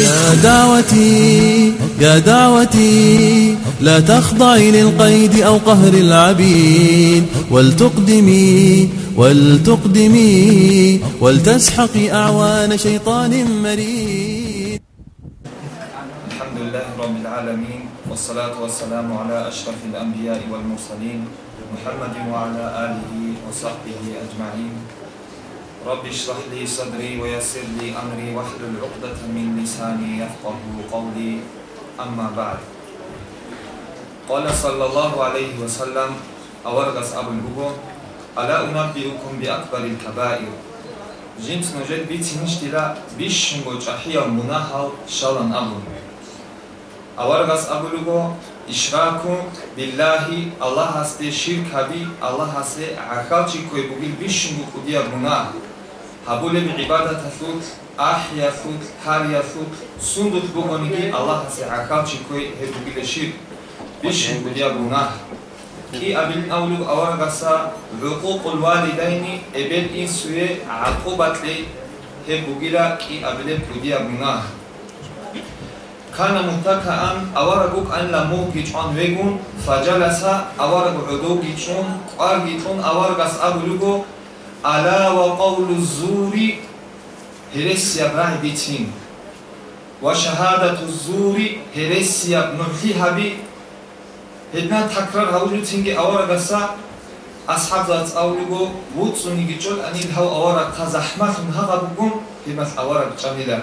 يا دعوتي يا دعوتي لا تخضعي للقيد أو قهر العبيد. ولتقدمي ولتقدمي ولتسحقي أعوان شيطان مريد. الحمد لله رب العالمين والصلاة والسلام على أشرف الأنبياء والمرسلين محمد وعلى آله وصحبه أجمعين. رب اشرح لي صدري ويسر لي أمري واحلل عقدة من لساني يفقه قولي أما بعد قال صلى الله عليه وسلم أورغس أبو البوغو ألا أنبئكم بأكبر الكبائر جنس نجد بيتنشتلا بيشنغو جحيا مناحل شالن أبو أورغس أبو البوغو ишраку биллаҳи аллаҳ ҳасте ширкаби аллаҳ ҳасте акалчи койбугил бишингу худия гунаҳ ҳабулеби ибадата суд аҳя суд ҳаря суд сундут бугониги аллаҳ ҳасте акалчи кой ҳебугиле ширк бишингу дия гунаҳ ки абилин авлу аваргаса ҳуқуқулвалидайни эбел ин суе ақубатле ҳебугила ки абиле пудия гунаҳ кана муттакаан аварагу канла муҳ гичон вегун фаҷаласа аварагу ӯду гичун қвар гичун аваргас ألا وقول الزور هرسيا بهدتين وشهادة الزور هرسيا بنحيها بي هدنا تكرار هولو تنجي أورا قصا أصحاب ذات أولو وطسوني جيجول أنيد هاو أورا قزحمات مهغبكم هدمت أورا بجاملا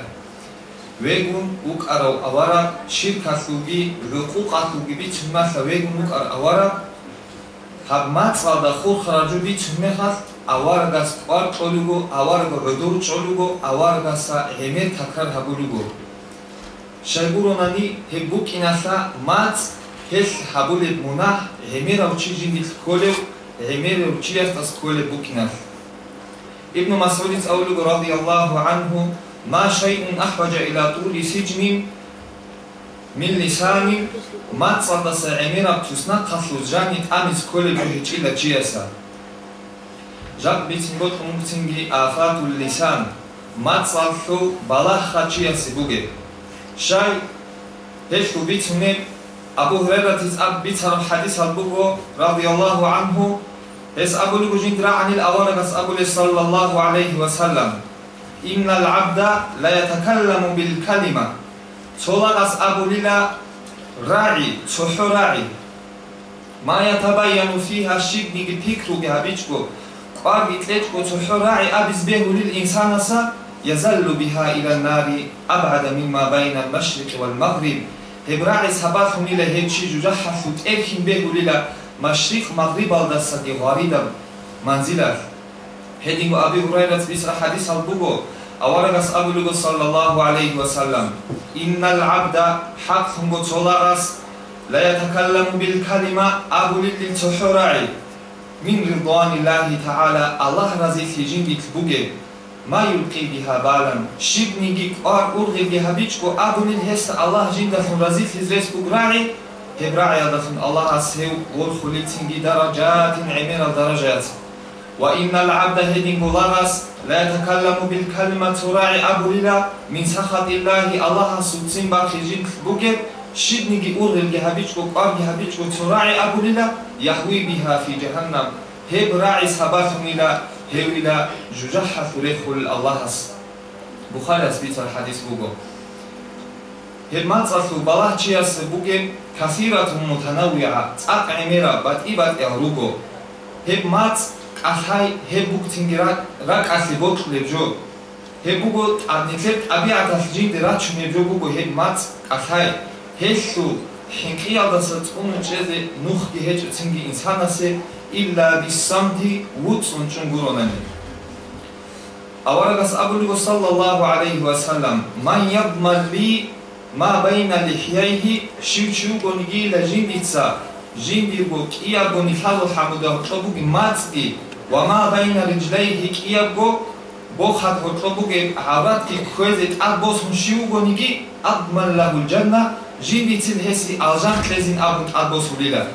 ვეგუნ უკარავ ავარა შირკასუგი რუკუყასუგი ბიჩმასა ვეგუნ უკარ ავარა ჰაბ მაწვა და ხურხრაჯუ ბიჩმეხას ავარგას ყვარ წოლუგო ავარგა გოდურ წოლუგო ავარგასა ჰემე თაკარ ჰაბულუგო. შაიგურონანი ჰებუკინასა მაც ჰეს ჰაბულებ მუნა ჰემერა უჩიჯინდი სკოლევ ჰემერა უჩიასტას სკოლე ბუკინას ابن مسعود قوله رضي الله عنه ما شيء أحوج إلى طول سجن من لساني ما تصدس عميرا بتسنا قصل جاني تامس كل بحجي لجيسا жак битингот умтинги афату лисан. Мацаллу балаха чияси буге. Шай ҳечку битуне абу ҳурайратис аб бицарам ҳадисал буго радиаллаҳу анҳу ҳес абулугу жиндра анил аварагас абуле саллаллаҳу алайҳи васаллам ин алабда лаятакалламу билкалима цолағас абулила раи цӯҳу раи ма ятабаяну фиҳа шибниги пикруги قام يتلج وتحراعي أبز به للإنسان سا يزل بها إلى النار أبعد مما بين المشرق والمغرب هبراعي سباخم ميلا هيتشي ججحة فوت إركم به للا مشرق مغرب الدسة دي غاريدا منزله هدين أبي هريرة بسر حديث البوغو أورغس أبو لغو صلى الله عليه وسلم إن العبد حق هم لا يتكلم بالكلمة أبو للتحراعي min rizdani lahi ta'ala Allah razi sijin git buge ma yulki biha balan. Shibni git ar urgi biha bičko adunin hesta Allah jim da sun razi sijin zres bugrani hebra'ya da sun Allah asheu ul khulit singi darajatin imen al darajat wa inna l'abda hedin gularas la yatakallamu bil kalima tura'i abu min sakhat illahi Allah asun sin buge შიბნიგი ურგენგი ჰაბიჭკო ყვარგი ჰაბიჭკო ცორაი აბულილა იაჰვი ბიჰა ფი ჯაჰანნამ ჰებ რაი საბათმილა ჰევილა ჯუჯაჰა თურეხულ ალლაჰას ბუხარას ბიცარ ჰადის ბუგო. ჰერმანცასუ ბალაჰჩიას ბუგენ ქასირათუ მუთანავია წაყემერა ბატი ბატი რუგო ჰებ მაც კაჰაი ჰებუქცინგერა რა კასი ბოქშლებჯო ჰებუგო ტანეთებ ტაბიათას ჯინდ რა ჩნებჯო ბუგო ჰებ მაც კაჰაი ყალაი ჰესუ ჰინკიალდასა წუნუ ჭეზე ნუხგი ჰეჭ ცინგი ინსანასე ილლა ბისამდი უცუნ ჩუნგურონანი ავარაგას აბულიგო სალლალლაჰუ ალეიჰი ვასალამ მან იაბმალი მა ბაინა ლიჰიაიჰი შიუჩუ გონიგი ლა ჯინდიცა ჟინდირგო კიაბონი ხალო ჰამუდა ჭობუგი მაცდი ვა მა ბაინა რიჯლაიჰი კიაბგო ბო ხატო ჭობუგი ჰავრატი ქუეზე ტაბოს جيبت هسي أرجعت لازم أبو سبيلا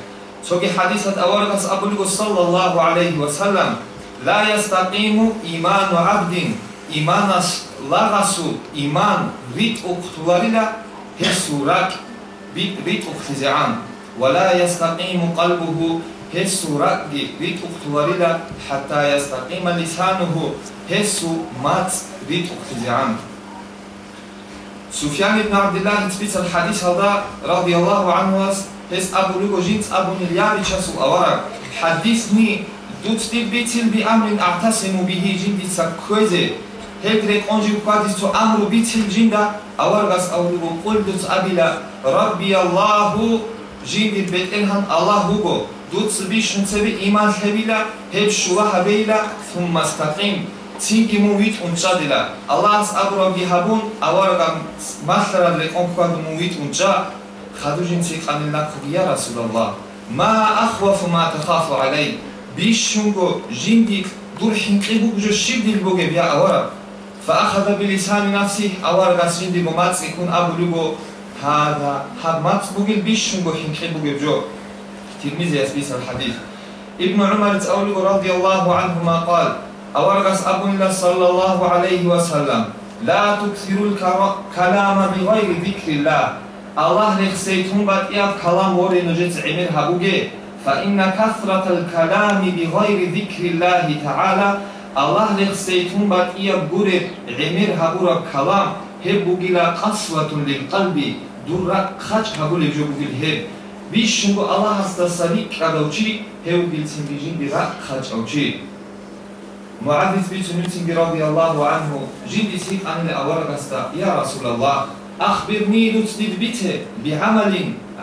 سوكي حديث أبو أبلغ صلى الله عليه وسلم. لا يستقيم إيمان عبد. إيمان لغس إيمان ريت أقتلالي هسورك بيت أقتزعان. ولا يستقيم قلبه. هسو بيت ريت أقتلالي حتى يستقيم لسانه. هسو مات بيت أقتزعان. Sufyan ibn Abdullah ispisa hadis halda radijallahu anhu vas hes Abu Lugojins Abu Miljarića su avara hadis ni dutstil bitil bi amrin ahtasimu bihi jindica kojze هيكريك أنجي بقادس أمر بيت الجندة أورغس أولو قلدس أبلا ربي الله جيد بيت إلهن الله هو دوت سبيشن سبي إيمان حبيلا هيب شوها بيلا ثم استقيم му вит унчадила аллаҳ абро гиҳабун аварга масларад лекон куаду му вит унча. Хадужин циқани лакуги я расулаллах ма ахвафу ма тахафу алай бишунго жинди дур хинқи бугжо шибдил бугеб я авара фаахада билисани нафсиҳ аваргас жинди бо маци кун абулуго ҳада ҳад мац бугил бишунго хинқи бугеб ҷо тирмизи аст бисар ҳадис ибну умар цаулуго радиаллаҳу Allah Resulü sallallahu aleyhi ve sellem La tuksirul kalama bi gayri zikrillah Allah lehseytun batiyat kalam var enerjit emir habuge fa inna kasratel kalami bi gayri zikrillah taala Allah lehseytun batiyat gure emir habura kalam hebugila kasvatun lil kalbi durra kaç habul evjogul heb Bişşungu Allah hastasa lik kadavçi hev bilsin bijin bira kaç avçi Muaviz biçin Mütingi radıyallahu anhu ciddi sik anne avargasta ya Resulallah أخبرني نتسدد بته بعمل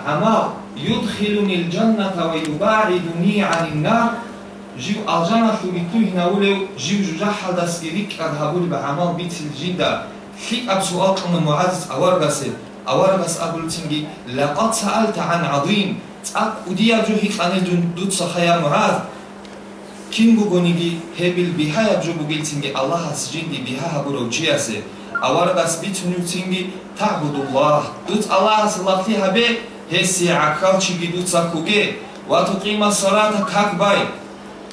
عمار يدخلني الجنة ويباعدني عن النار. جيو الجنة ميتوه نولو جيو جحد سيريك أذهبوا بعمل بيت الجدة. في أبسوات أن معزز أورغس أورغس أقول تنجي لقد سألت عن عظيم. تأك أديا جوهيك أن الجندود سخيا معاذ ябҷо бугилтинги аллаҳ ас ҷинди биҳа ҳабуров чи асе аваргас битунютинги таъбудуллаҳ дуц аллаҳ ас лафти ҳабе ҳесси акал чиги дуцакуге ва туқима солата какбай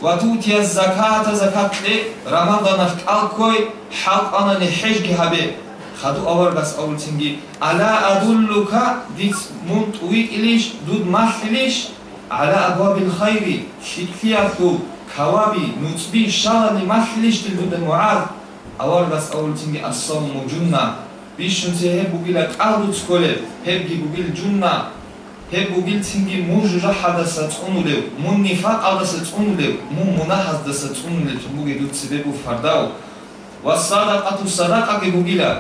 ва тутия заката закатле рамаданаш калкой ҳалқанани ҳежги ҳабе хаду аваргас авултинги ала адуллука диц мунтуи илиш дуд маҳлилиш ала абваби лхайри თავაბი მუწბი შალანი მახლიშტი ლუდე მუაზ ალარ გასაულცინგი ასალმუ ჯუნნა ბიშუნცე ჰებუგილა ყალუც გოლე ჰებგი ბუგილ ჯუნნა. ჰებუგილ ცინგი მუჟა ჰადასა წუნულევ მუნნიფა ყალდასა წუნულევ მუ მონაჰაზდასა წუნულევ მუგი დუციბებუ ფარდაუ وَالصَّدَقَةُ صَدَقَةً გუგილა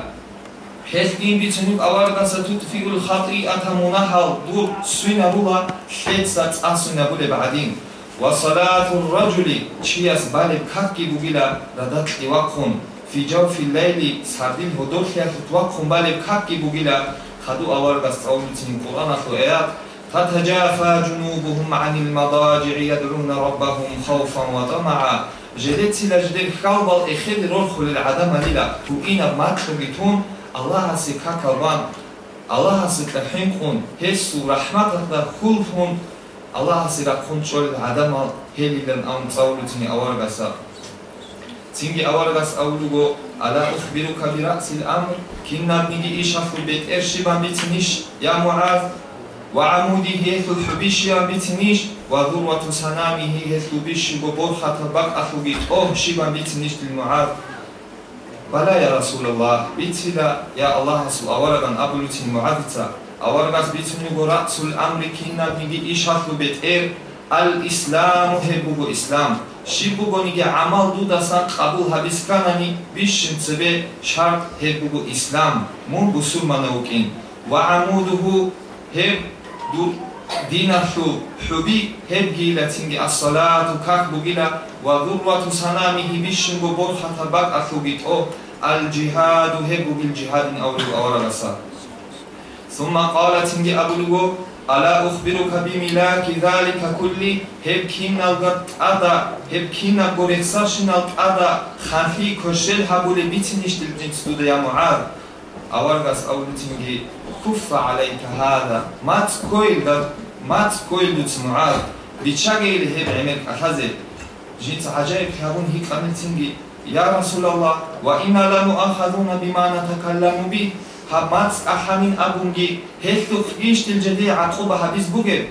ჰესგიმ ბიცნუ ყავარგასა თუთფიგულ ხატრი ათამონაჰალ დურ სვინარულა შეცა წასუნა ბულებ ადინ. وصلاة الرجل. شياس بالي كاكي بوغيلا ردات وقهم في جو في الليل سردين هدوخيا تتوقهم بالي كاكي بوغيلا خدو أول بس أول قرآن اخو ايات فتجافى جنوبهم عن المضاجع يدعون ربهم خوفا وطمعا جديد سيلا جديد لجدل خوبل إخيل رخل العدم للا وإن ماتبتون الله سكاكلوان الله سكاكلوان هسو رحمتك خلفهم аси какалбан аллаҳ аси таҳинқун ҳессу раҳматата хултун аллаҳ сира хунчол адамал ҳелилан ам цаулутини аваргаса. Цинги аваргас аулуго ала ухбирука бираъси ламр киннабниги ишафу бетер шибан битиниш я муаз ва амудиҳи ҳету ҳубишиан битиниш ва зурвату санамиҳи ҳету бишибо борхата бакъатуги тоҳ шибан битиниш дилмуаз бала я расулаллаҳ битила я аллаҳ асу авараган абулутини муазица аваргас битунигу расул амри киннабниги ишафу бетер алисламу ҳебугу ислам шибугониги амал дудасан қабул ҳабисканани бишинцебе шарт ҳебугу ислам мун бусур манаукин ва амудуҳу ҳеб динаху ҳуби ҳеб гилатинги ассалату как бугила ва дурвату санамиҳи бишингу борхата бакъатуги то алҷиҳаду ҳебугил ҷиҳадин авригу аварагаса ثم قالت لأبلغ ألا أخبرك بملاك ذلك كل؟ هبكين الغط أدا هبكين قرصاشن الأدا خفي كشل هبول بيتنش دلجنس دود يا معاذ. أورغس أول تنجي كف عليك هذا ما تكويل دل ما تكويل دل معاذ. بيتشاقي لهب عمل أخذي جيت عجائب كابون هيك أمل تنجي يا رسول الله وإنا لمؤخذون بما نتكلم به. هباتس أحمين أبونجي. هل تخيش تلجدي عطوبة هبيز بوغي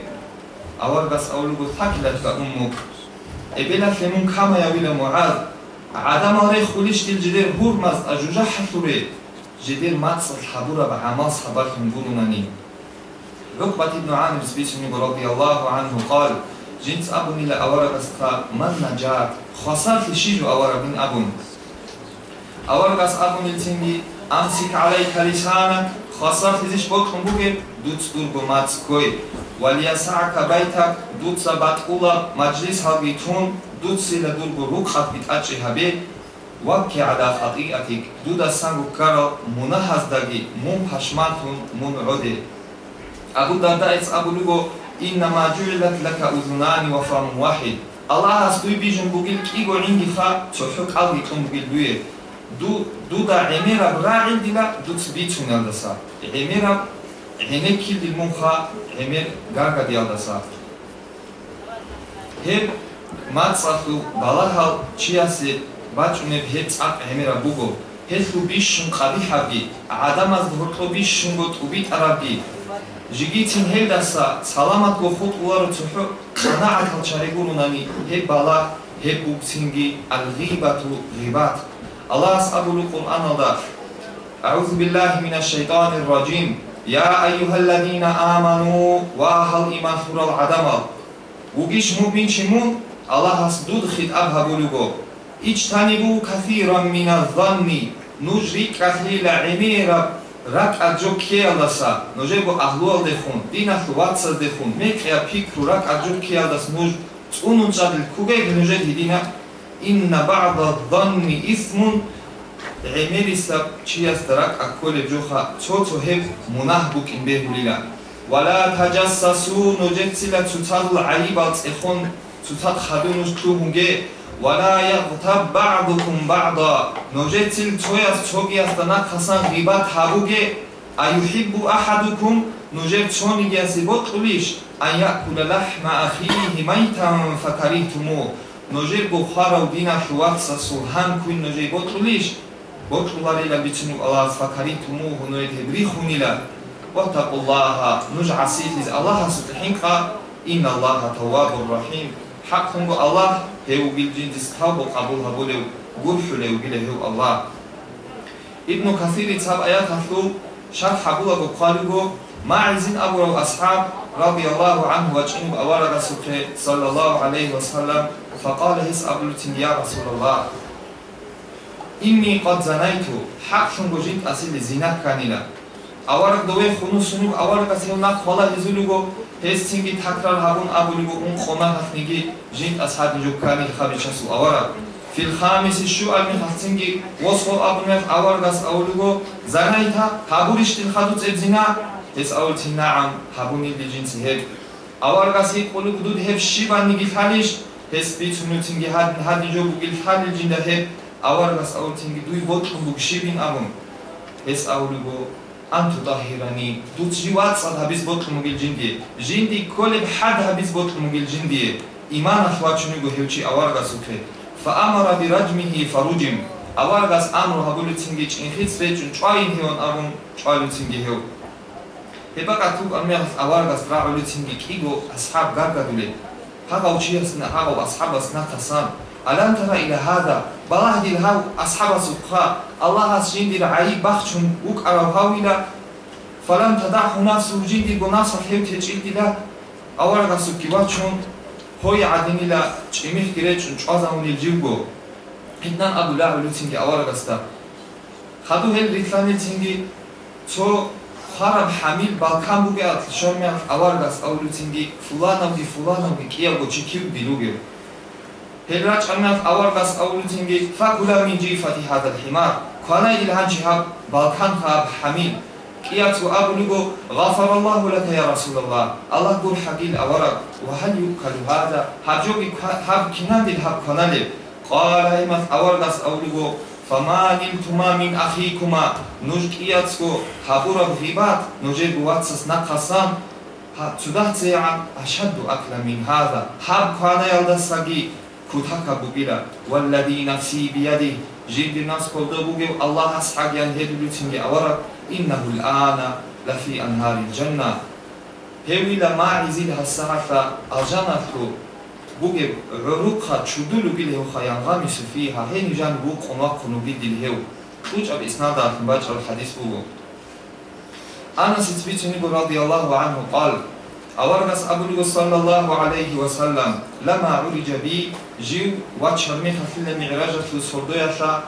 أول بس أولو بثحك لك أمك إبلا ثمون كما يويل معاذ. عدم ري خوليش هور هورمز أجوجا حثوري جدير ماتس الحبورة بعماص حبار خنقولوناني عقبة ابن عامر سبيشني رضي الله عنه قال جنس أبوني آور بس من نجات. خسرت لشيجو أور بن أبون. أور بس أبوني لتنجي أمسك عليك لسانك خاصة فيزيش بكم بوكي دوتس دورغو ماتسكوي وليسعك بيتك دوتس باتقولا مجلس هالبيتون دوتس لدورغو ركحة بتأتشي هبي وكي على خطيئتك دودا سانغو كارو منهز داغي مم حشماتون مم عدي أبو دردائس أبو لغو إنما جعلت لك أذنان وفم واحد الله أستوي بيجن بوغيل كيغو عندي خا تحق ألغي قم بوغيل بوغيل du du da emera bragin dila du tsbitsun aldasa emera ene kil dil monha emer gaga di aldasa hep matsatu balahal chiasi bachune hep tsaq emera bugo heslu bishun qabihagi adamaz burqobi shungo tubi tarabi жигитин хелдаса саламат гохуд улару цуху қанаат халчаригурунани хеб бала хеб буксинги алғибату ғибат Allah as'abulu Kur'an'da Euzu billahi mineşşeytanirracim Ya eyyühellezine amanu ve ahal imanhural adama Ugiş mubin çimun Allah as dudhid abhabulugo İçtanibu kathiran minazzanni Nujri kathila imira рак аҷо ке алдаса? Ножебо аҳлуал дехун динаху ватса дехун мекея пикру рак аҷо ке алдас нуж цунунчадил кугег нужед идина чияст рак акколи ҷуха цоцо ҳеб мунаҳ букин беҳулила вала таҷассасу ноҷетсила цуцадл аибал цехон цуцад хадунуш тумуге вала яғтаб баъдукум баъда ноҷетсил цояс цогияста накасан ғибат ҳабуге аюҳиббу аҳадукум нӯжеб чонигияси ботулиш ан якула лаҳма ахиҳи майтан бухарав дина шуватса сурҳан куин ножи ботрулиш ботруларила бичну аллах факари туму хунои тебри хунила. Ватақуллаха нуж асихиз аллаха сутҳинқа ин аллаха тавабу раҳим. Ҳақ хунго аллаҳ хеугилҷиндис тавбо қабул ҳабулев гурҳулевгиле хеу аллаҳ. Ибну касири цаб аят ҳафту шарҳ ҳабулаго қалиго маъизин абурав асҳаб радиаллаҳу анҳу вачинуб авара расуле саллаллаҳу алайҳи васалам فقال هس أبلتين يا رسول الله إني قد زنيت حق شون بجيت أسيل زنا كانيلا أورك دوي خنو سنوك أورك أسيل ناك خلا هزولوغو هس تنجي تكرار هبون أبولوغو أم خما هتنجي جيت أصحاب جو كاني خبيشاسو أورك في الخامس hesbi tumutingi hadin hadijo bugil hadil jinda hep avar gas avutingi duy botun bug shibin avun hes avlugo antu tahirani dutji vatsad habis botun bugil jindi jindi kolib had habis botun bugil jindi iman ahvachuni go hevchi avar gas ukhe fa amara bi rajmihi farujim avar gas amru habul tingi chin khits rechun chwain hion avun chwain tingi hev Eba katuk amyas avar gas ra'ul tingi kigo ashab gargadule ҳагав чи аст ҳагав асҳаб аст на қасам. Алам тара ила ҳада баъди лҳав асҳаб асуқха аллаҳ аз жинди раъи бахчун ук аравҳав ила фалам тадаъҳу нафсу жинди гу нафса хев течил дила аварга сукива чун ҳои адин ила чимих гире чун чозамун илҷивгу ҳитнан абдулаъ лутинги аваргаста хаду хел ритланил тинги цо харам хамил балкам бугеат шоме аваргас авлутинги фуланови фуланови кия бочикил билугер ҳелрач амиат аваргас авлутинги факула мин ҷифати ҳаза лҳимар кана илҳанчиҳаб балкан хааб хамил кияту аблуго ғафараллаҳу лака я расулаллаҳ аллаҳ гур ҳагил аварак ва ҳал юъкалу ҳаза ҳаб ҷоби ҳаб кинандил ҳаб канале қала имат аваргас авлуго فما منكما من أخيكما نجد إياتسكو حبورا بغيبات نجيب واتسس نقصان سدحت سيعا أشد أكل من هذا حب كان يلدسكي كتاكا بغيرا والذي نفسي بيده جيب الناس قلدو بغيو الله أسحق ينهد بلتنجي أورك إنه الآن لفي أنهار الجنة هوي لما عزيد هالساعة أجنتكو بوغي روكا تشودولو بيل هو خيان غامس فيها هين جان بوك قماق نوبي ديل هو توج أب إسناد عن باج الحديث بوغو أنس بن رضي الله عنه قال أورنس أبو صلى الله عليه وسلم لما عرج بي جيو واتشر واتشرميخ في المعراجة في شا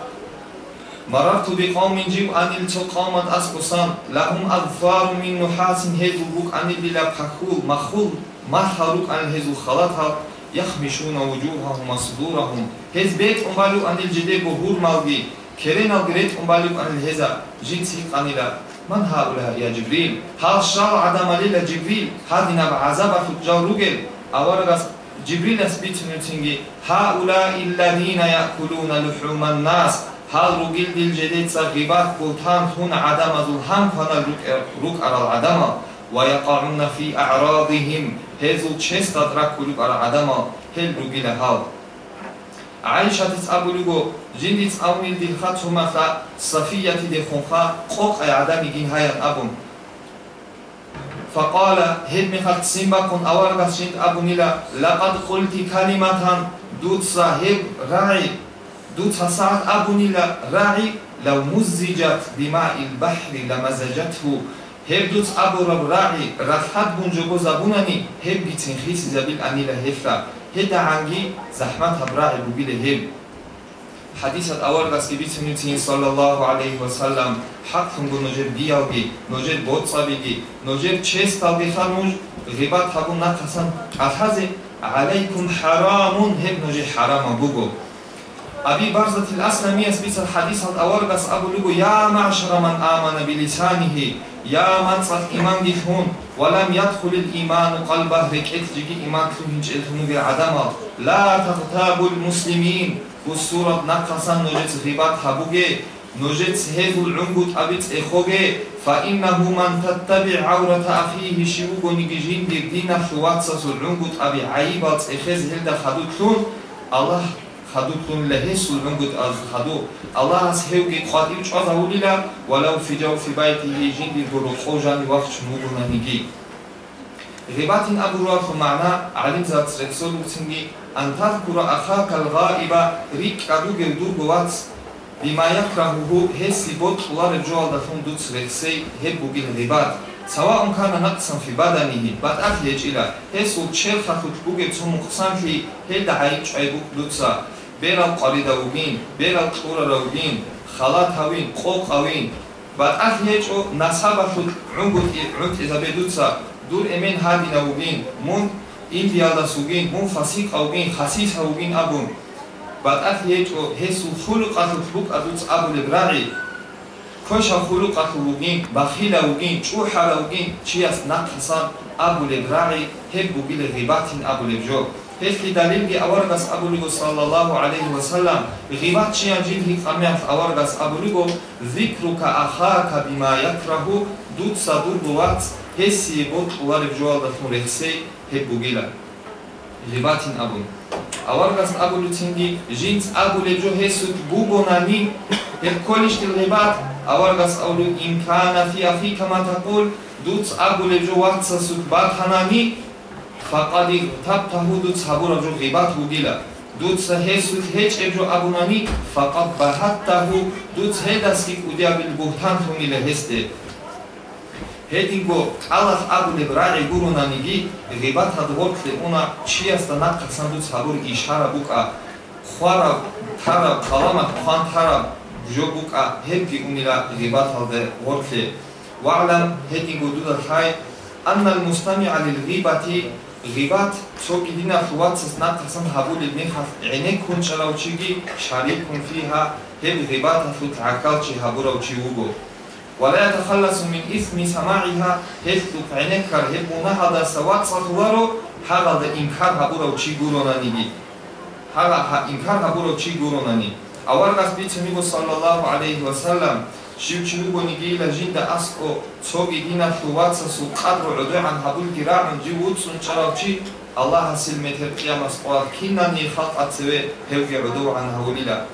مررت بقوم جيو أن التقامت أسقصان لهم أظفار من نحاس هيدو بوك أن بلا بخول مخول ما خلوك أن هيدو خلطها يخمشون وجوههم وصدورهم هزبيت أمبالو أن الجدي بهور مالغي كرين الجريت أمبالو أن الهزا جنسي قانلا من هؤلاء يا جبريل هل شار عدم ليلة جبريل هذه بعذاب في الجاروجل أورغس جبريل أثبت نتنجي هؤلاء الذين يأكلون لحوم الناس هل رجل الجديد صغيبات بوتان هنا عدم ظلهم فنا رك أرى العدم ويقعون في أعراضهم هزو چستا ترکولوب ار عدما هل رو هاو عائشة تسأبلوغو جندي تسأوميل دي خات هما خا صفية دي خونخا قوق اي عدمي جين هايا أبوم فقال هل مخات سيمبا كون أول بس جند أبو ميلا لقد قلت كلمة دوت صاحب راعي دوت صاحب أبو ميلا راعي لو مزجت دماء البحر لمزجته هب دوت أبو رب راعي رفحت بنجوبو زبونني هب بيتن خيسي زبيل أنيلا هفلا هدا عنگی زحمت ابراه بوبیل هم حدیثت اول گست که بیتونیتین صلی الله علیه و سلم حق کنگو نجر بیاوگی نجر بودصابیگی نجر چست آبی خرموش غیبت حبون نقصن الحز علیکم حرامون هم نجر حرام بگو ابي برزة الاسلامي اسبيس الحديث هاد اورغس ابو لغو يا معشر من امن بلسانه Ya man sal iman gihun ve lem yadhulil iman kalba hreketcigi iman tuhinçetunu ve adama la taqtabul muslimin bu surat nakasan nojets ribat habuge nojets hezul ungut abits ekhoge fa innahu man tattabi aurata akhihi shiugo nigijin girdina shuvatsasul ungut abi aibats ekhez hilda hadutun Allah ხადუ ქუნ ლეჰის ლვენგუთ аз ხადუ ალას ჰევგი ყვადი ჭაზაულილა ვალავ ფიჯავ ფი ბაიტიჰი ჯინდი ბურუ ყოჟანი ვახჩ მუგუნანიგი ღიბათინ აბურარ ხმანა ალიმ ზაც რესოლუცინგი ანთას კურა ახა კალღაიბა რიკ კადუ გევდუ გოვაც ბიმა იაკრაჰუჰუ ჰესი ბოტ ლარე ჯოალდა თუნდუც რეხსეი ჰებუგი ღიბათ سواء كان نقصا في بدنه بعد أخي يجيلا هسو تشيل خطوط بوكي تسمو قسام في هيدا عيب عيبوك دوتسا берал қалидавугин берал қураравугин халатавин қоқавин баъд ҳечо насабашу ӯнт изабедуца дур эмен ҳадинавугин мун ин диядасугин мун фасиқавугин хасисавугин абун баъд ҳечо ҳесу хулуқату бук адуц абулебраи коша хулуқатувугин бахилавугин чӯҳаравугин чи аст нақасан абулебраи ҳеббугиле ғибатин абулебҷо ҳеки далилги аваргас абулиго саллаллаҳу алайҳи васалам ғибат чиян ҷилҳи қамят аваргас абулиго зикрука ахака бима якраҳу дутса дурбуват ҳеси бот увариб ҷуалдатун рехсей ҳеббугила ғибатин абун аваргас абулутинги жинс абулеҷо ҳесут бубонани ҳекколиштил ғибат аваргас авлу имкана фи афика ма тақул дутс абулеҷо ватсасут батанани фақад табтаҳу дуд сабураҷо ғибат бугила дуд ҳесуд ҳеҷ эбҷо абунани фақад баҳаттаҳу дуд ҳедаст ки удиабил буҳтан тунила ҳесте. Ҳединго алаф абулеб раи гурунаниги ғибат ҳадвортле уна чи аста нақасан дуд сабур ишара бука. Хвара тара калама хуан тара бжо бука ҳебги унила ғибат ҳалде вортле ваълам ҳединго дуда хай анна алмустамиа лилғибати ғибат соки дина хуватсас натасан ҳабули мехас эне кунчаравчиги шарикун фиҳа ҳеб ғибатасу таъаккалчи ҳабуравчи уго вала ятахалласу мин исми самаиҳа ҳесту пайнекар ҳебунаҳадаса ватсатуваро ҳағалда инкар ҳабуравчи гуронаниги ҳаға инкар ҳабуравчи гуронани аваргас бицамигу саллаллаҳу алайҳи васаллам шивчивугониги лажинда аско цоги дина шуватсасу қадро удоан ҳабул гираъун ҷивутсун чаравчи аллаҳ ҳасил метер қиямас қоад кинани халқ ацеве ҳевге удуван ҳавлила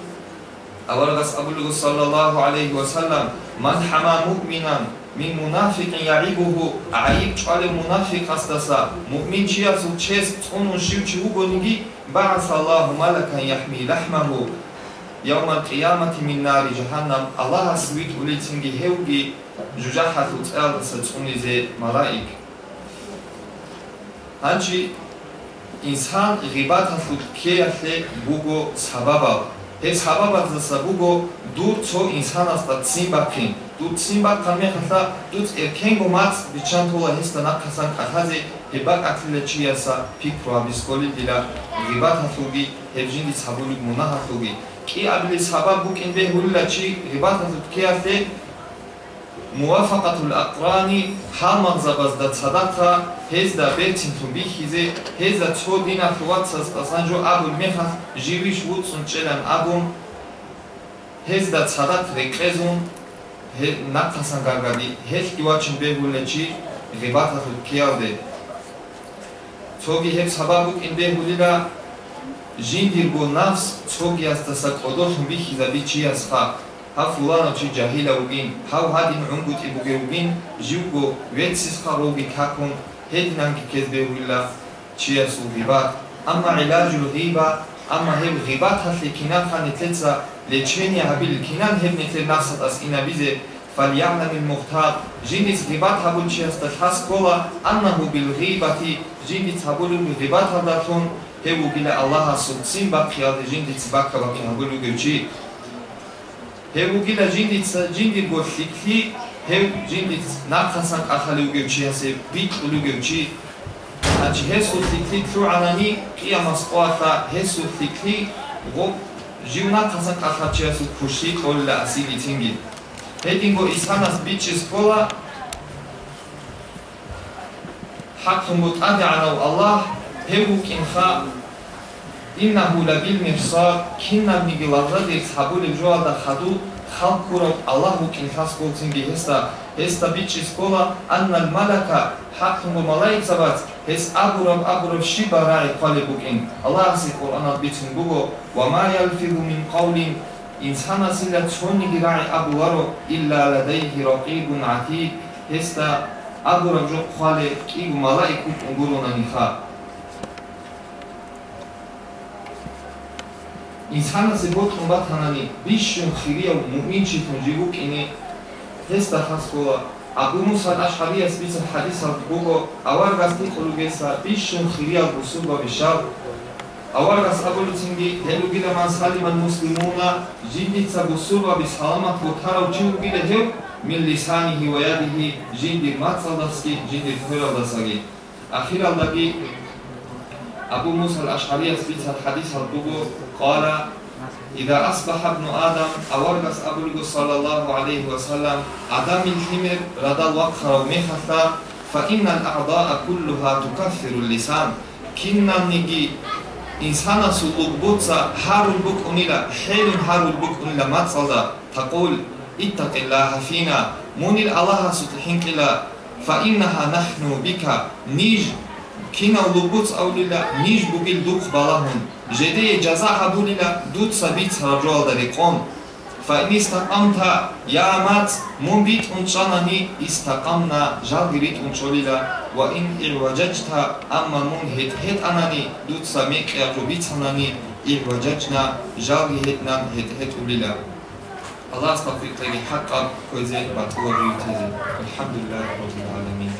аваргас абулгу саллаллаҳу алайҳи васалам ман ҳама муъминан мин мунафиқин яибуҳу аиб чъали мунафиқ астаса муъмин чи асу чес цӯну шив чи угониги баъса аллаҳу малакан яҳми лаҳмаҳу يوم القيامة من نار جهنم الله سويت ولي تنجي هوجي جوجاحة تقال ستسوني زي ملائك هنجي إنسان غيبات هفوت كي يحلي بوغو سببا ეს საბაბაძესა გუგო დურცო ინსანასტა ციმბაკინ დუ ციმბაკა მეხასა დუც ერკენგო მაც ბიჩანთოლა ესტა ნაკასან კათაზე ება კათილეჩიასა ფიქრო აბისკოლი დილა გიბათასუგი ებჟინდი საბული მონაჰასუგი ki abli sabab bu kende hullachi ribat hazut kiyafte muwafaqatul aqrani har magzabazda sadaqa hezda betin tumbi hize hezda chodina khuwatsas tasanjo abul mehas jivish wutsun chelan abum hezda sadat reqezun naqasan gargadi hech kiwachin behullachi ribat hazut kiyafte çogi hep sabab bu kende hullila беҳулила жиндирго нафс цоги астаса қодошун бихиза бичи асха ҳа фулано чи ҷаҳила угин? Ҳав ҳадин унгути буге угин? Живго ветсисха роги какун ҳединанки кез беуила чиясу ғибат? Амма илаҷу ғиба амма ҳеб ғибат ҳасле кинан хани тетса лечения ҳабил кинан ҳеб нете нафсат ас инабизе фалъялами лмухтад жиндис ғибат ҳабул чияста ҳас Hebu bile Allah'a sunsin bak ya jindi bak bak ya gulu göçi. Hebu bile jindi jindi goşlikli hem jindi nakasan akalı göçi yase bit ulu göçi. Aç hesutlikli şu anani kıyamas kuata hesutlikli go jivna kasan akalı yase kuşi kolla asili tingi. Hedingo ishanas bitches kola. حق متأدي على الله ҳевукинха иннаҳу лабилмирсод киннавниги лавзади сабули ҷоада хаду халкуро аллаҳу кинхасколцинги ҳеста. Ҳеста бичис кола анна лмалака ҳақтунго малаик сабат ҳес абурав абурав шиба раи қали букин аллаҳ аси қуръанат битин буго ва ма ялфизу мин қавлин инсан асила чониги раи абуваро илла ладайҳи роқибун атид ҳеста абурав ҷо қали кигу 이상스고 통박 하나님 미션 히리아우 무민치 통지고 끼니 헤스타 하스고와 აბ무산 아샤리아스 비스 하디스 보고 아와르가스티 콜게사 미션 히리아 부수고 비샤 아와르가스 아볼친기 데루기다만 살리만 무슬리무나 진디ცა 부수고 비살마 포타라우 치우기데 헤 밀리사니 히와야디히 진디 마살다스키 진디 토라다사기 아히랄다기 أبو موسى الأشعري يثبت الحديث الدبور قال إذا أصبح ابن آدم أورغس أبرغ صلى الله عليه وسلم أدام الحمر رضا الوقت ومحثا فإن الأعضاء كلها تكثر اللسان. كنا نجي إنسانا سلوك بوتسا هارو البوك أميلا حيل هارو البوك أميلا ما تصدى تقول اتق الله فينا من الله سطحين كلا فإنها نحن بك نيج кина лубуц аулила ниж бугил дух балаҳун жедее ҷаза ҳабулила дуд сабит сараҷоалдари қон фаин истақамта яамат мун бит унчанани истақамна жалгирит унчолила ва ин ирваҷаҷта амма мун ҳетҳет анани дудса меқиаҷу бицанани ирваҷаҷна жалги ҳетнан ҳетҳет улила аллаҳ астафиқтаги ҳаққа көзе ба туларуи тезе алҳамдулиллаҳи роббилаламин